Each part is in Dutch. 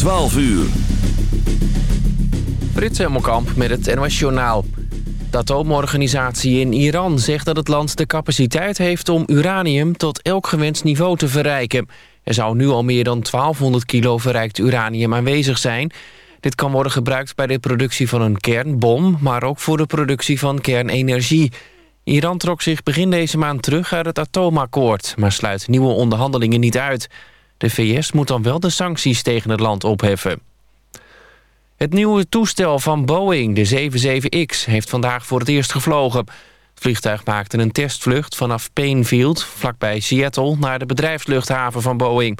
12 uur. Frits Hemelkamp met het NOS Journaal. De atoomorganisatie in Iran zegt dat het land de capaciteit heeft... om uranium tot elk gewenst niveau te verrijken. Er zou nu al meer dan 1200 kilo verrijkt uranium aanwezig zijn. Dit kan worden gebruikt bij de productie van een kernbom... maar ook voor de productie van kernenergie. Iran trok zich begin deze maand terug uit het atoomakkoord... maar sluit nieuwe onderhandelingen niet uit... De VS moet dan wel de sancties tegen het land opheffen. Het nieuwe toestel van Boeing, de 77X, heeft vandaag voor het eerst gevlogen. Het vliegtuig maakte een testvlucht vanaf Painfield, vlakbij Seattle... naar de bedrijfsluchthaven van Boeing.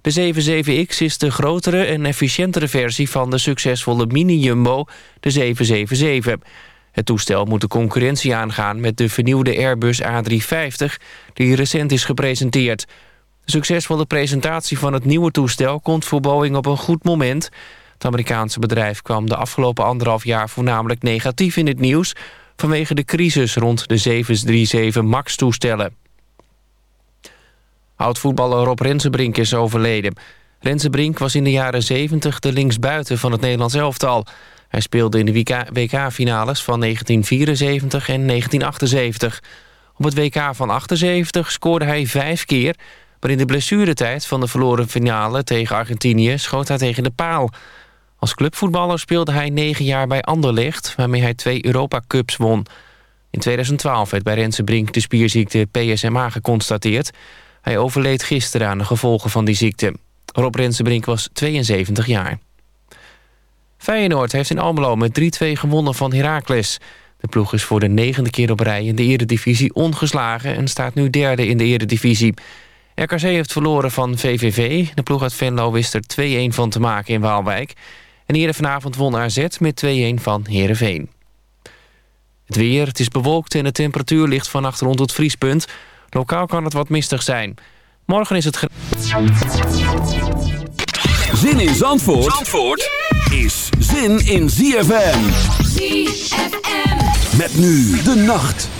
De 77X is de grotere en efficiëntere versie van de succesvolle mini-jumbo, de 777. Het toestel moet de concurrentie aangaan met de vernieuwde Airbus A350... die recent is gepresenteerd... Succesvolle presentatie van het nieuwe toestel komt voor Boeing op een goed moment. Het Amerikaanse bedrijf kwam de afgelopen anderhalf jaar voornamelijk negatief in het nieuws... vanwege de crisis rond de 737 MAX-toestellen. Oud-voetballer Rob Rensenbrink is overleden. Rensenbrink was in de jaren 70 de linksbuiten van het Nederlands elftal. Hij speelde in de WK-finales van 1974 en 1978. Op het WK van 78 scoorde hij vijf keer... Maar in de blessuretijd van de verloren finale tegen Argentinië schoot hij tegen de paal. Als clubvoetballer speelde hij negen jaar bij Anderlecht... waarmee hij twee Europa Cups won. In 2012 werd bij Renze Brink de spierziekte PSMA geconstateerd. Hij overleed gisteren aan de gevolgen van die ziekte. Rob Rensenbrink was 72 jaar. Feyenoord heeft in Almelo met 3-2 gewonnen van Heracles. De ploeg is voor de negende keer op rij in de eredivisie ongeslagen... en staat nu derde in de eredivisie. RKC heeft verloren van VVV. De ploeg uit Venlo wist er 2-1 van te maken in Waalwijk. En eerder vanavond won AZ met 2-1 van Heerenveen. Het weer, het is bewolkt en de temperatuur ligt vannacht rond het vriespunt. Lokaal kan het wat mistig zijn. Morgen is het... Zin in Zandvoort, Zandvoort is zin in ZFM. ZFM. Met nu de nacht.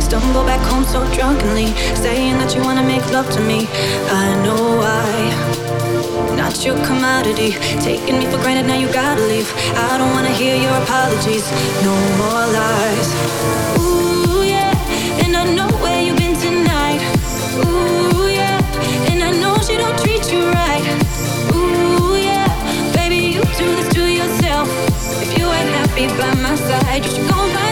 Stumble back home so drunkenly, saying that you wanna make love to me. I know why. Not your commodity, taking me for granted. Now you gotta leave. I don't wanna hear your apologies. No more lies. Ooh yeah, and I know where you've been tonight. Ooh yeah, and I know she don't treat you right. Ooh yeah, baby you do this to yourself. If you ain't happy by my side, you should go find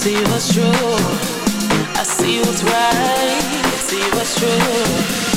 see what's true. I see what's right, see what's true.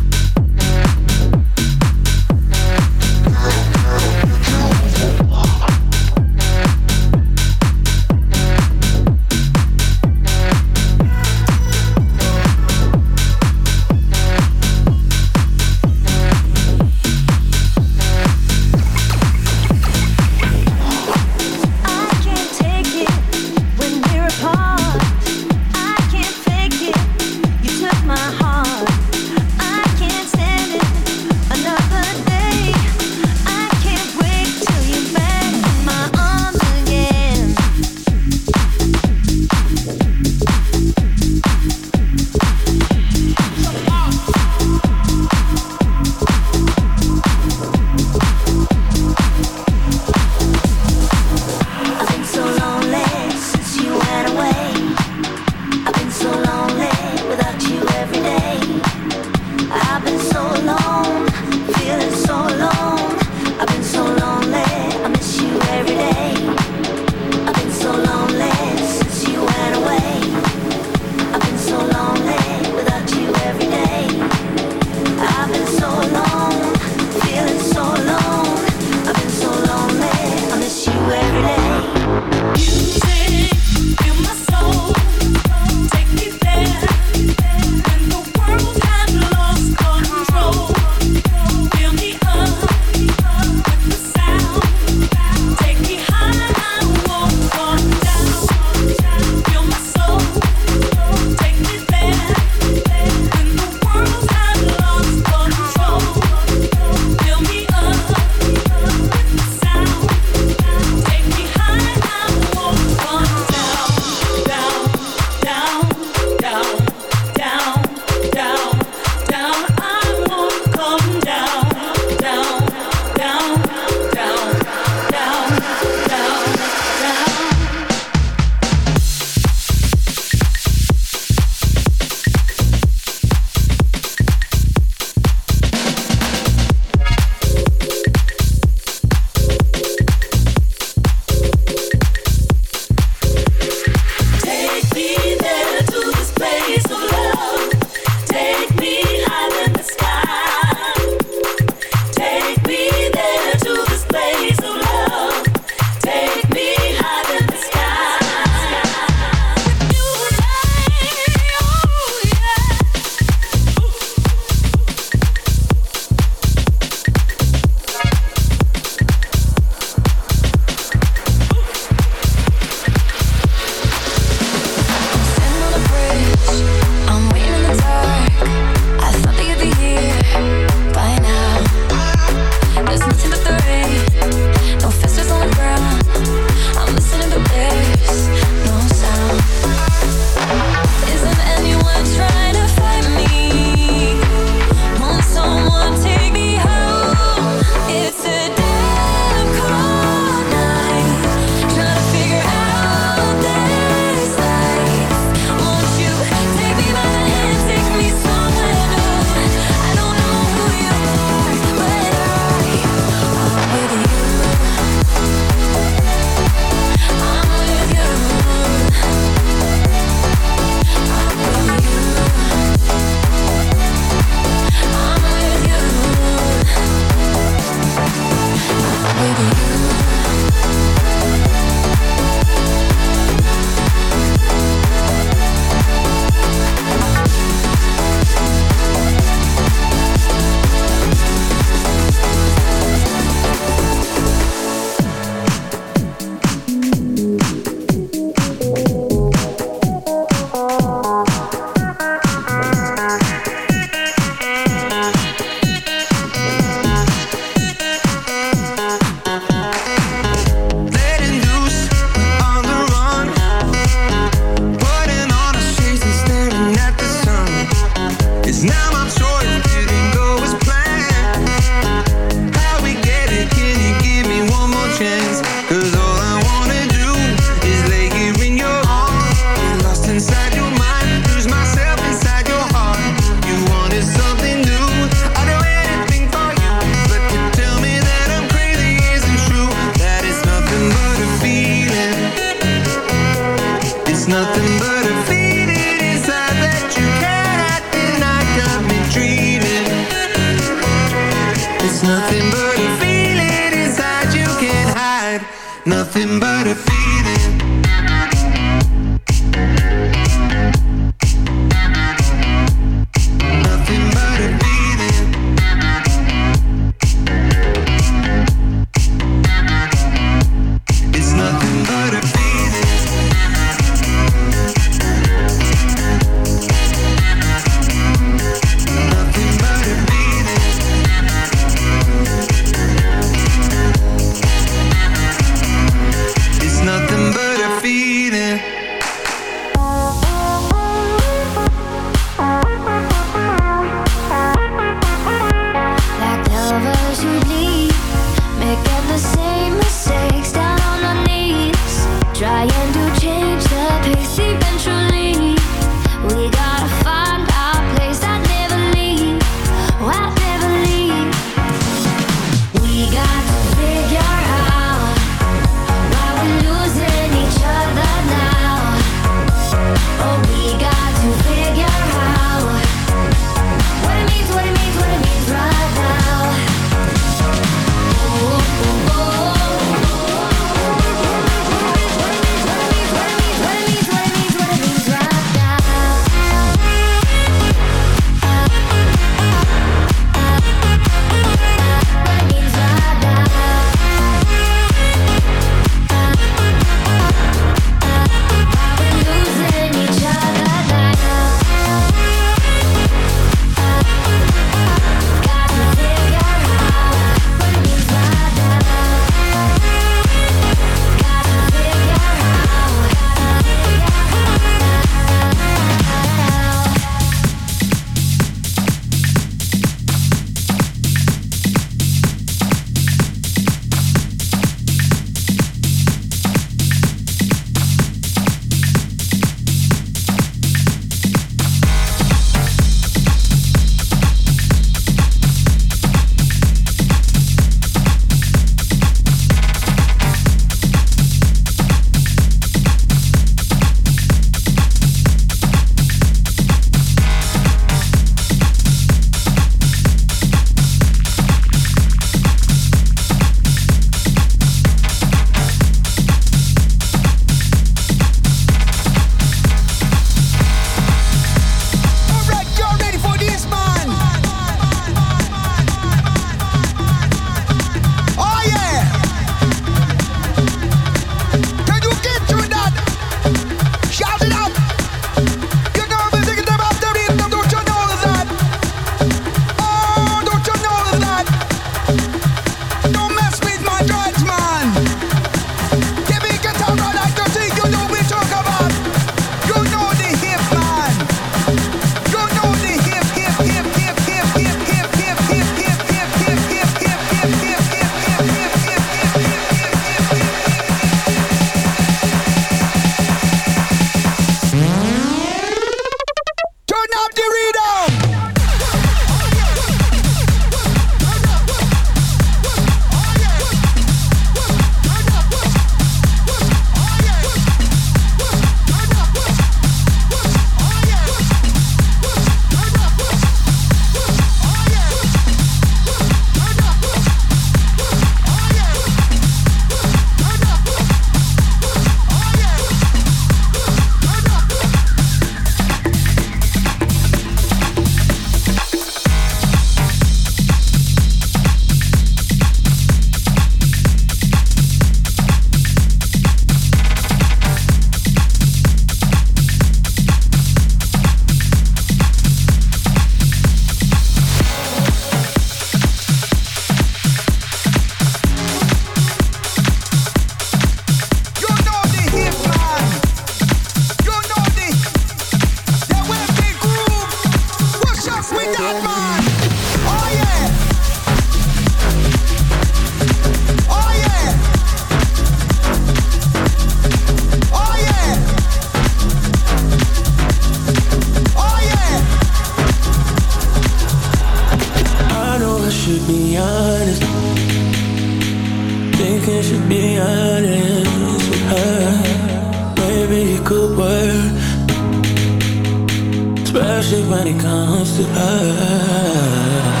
When it comes to her.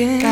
Yeah.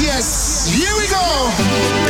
yes, yes. Here we go.